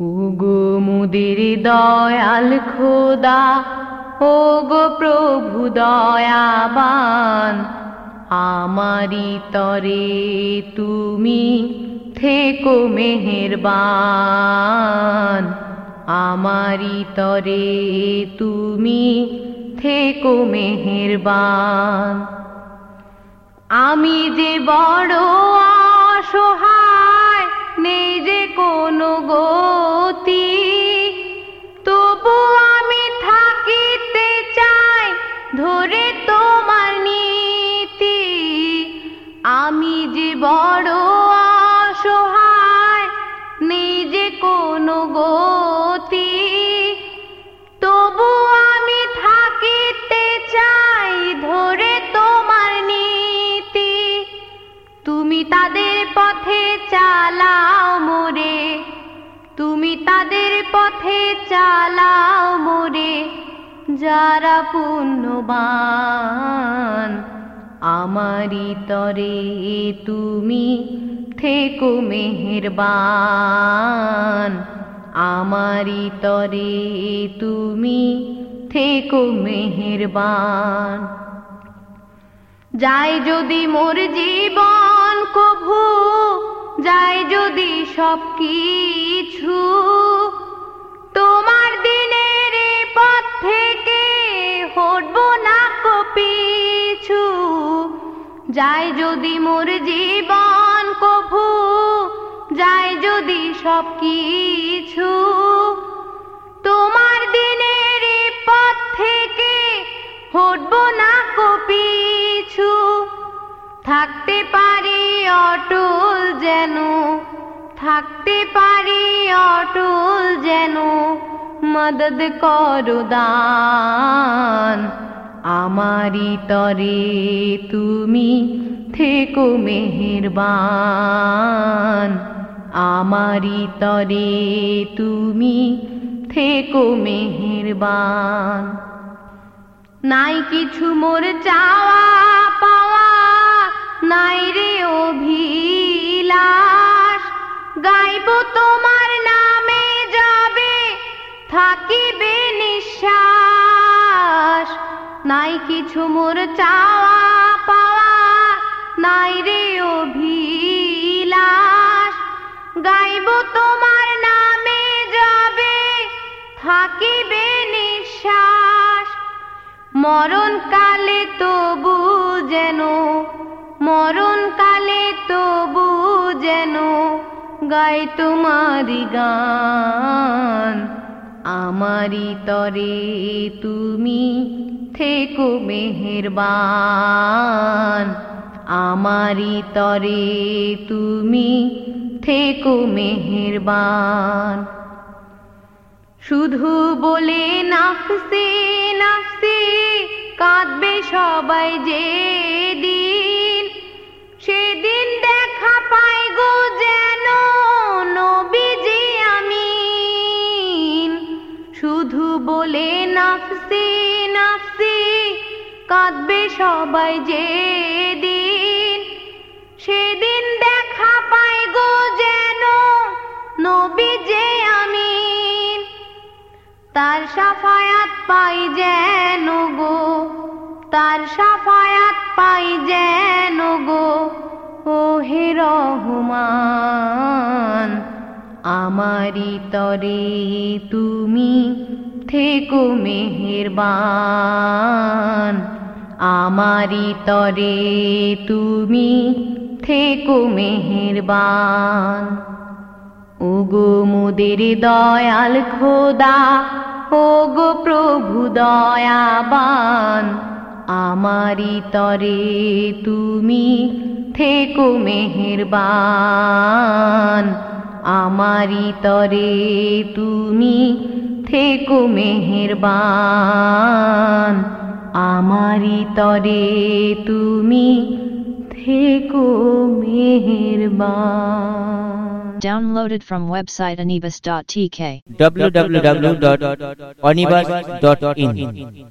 ওগো মুদির দয়াল খোদা ও গো প্রভু দয়াবান, আমারি তরে তুমি থেকো মেহেরবান, আমারি তরে তুমি থেকো মেহেরবান। আমি যে বড় অসহায় তোমার নীতি। আমি যে বড় অসহায় যে কোনো গতি। তবু আমি থাকিতে চাই ধরে তোমার নীতি। তুমি তাদের পথে চালাও মোরে। তুমি তাদের পথে চালাও মোরে। যারা পুণ্যবান আমারি তরে তুমি থেকো মেহেরবান। আমারি তরে তুমি থেকো মেহেরবান। যাই যদি মোর জীবন কভু, যাই যদি সব কিছু যাই যদি মোর জীবন কভু, যায় যদি সব কিছু। তোমার দিনের পথ থেকে হটব না কপিছু থাকতে পারি অটল যেন, থাকতে পারি অটল যেন, মদদ করো দান। আমারি তরে তুমি থেকো মেহেরবান। আমারি তরে তুমি থেকো মেহেরবান। নাই কিছু মোর চাওয়া পাওয়া, নাই রে অভিলাষ। গাইব তোমার নামে যাবে, থাকিবে নিঃশ্বাস। নাই কিছু মোর চাওয়া পাওয়া, নাই রে অভিলাষ। গাইব তোমার নামে যাবে, থাকিবে নিঃশ্বাস। মরণ কালে তবু যেন মরণ কালে তবু যেন গাই তোমারি গান। আমারি তরে তুমি থেকো মেহেরবান। আমারি তরে তুমি থেকো মেহেরবান। শুধু বলে নাফসে নাফসে কাঁদবে সবাই যে কাঁদবে সবাই যে দিন সেদিন দেখা পাই গো যেন নবী যে আমিন। তার সাফায়াত পাই যেন গো, তার সাফায়াত পাই যেন গো ও হে রহমান আমারি তরে তুমি থেকো মেহেরবান। আমারি তরে তুমি থেকো মেহেরবান। ওগো মুদের দয়াল খোদা, ওগো প্রভু দয়াবান। আমারি তরে তুমি থেকো মেহেরবান। আমারি তরে তুমি থেকো মেহেরবান আমারি তরে তুমি থেকো মেহেরবান Downloaded from website anibis.tk. www.onibus.in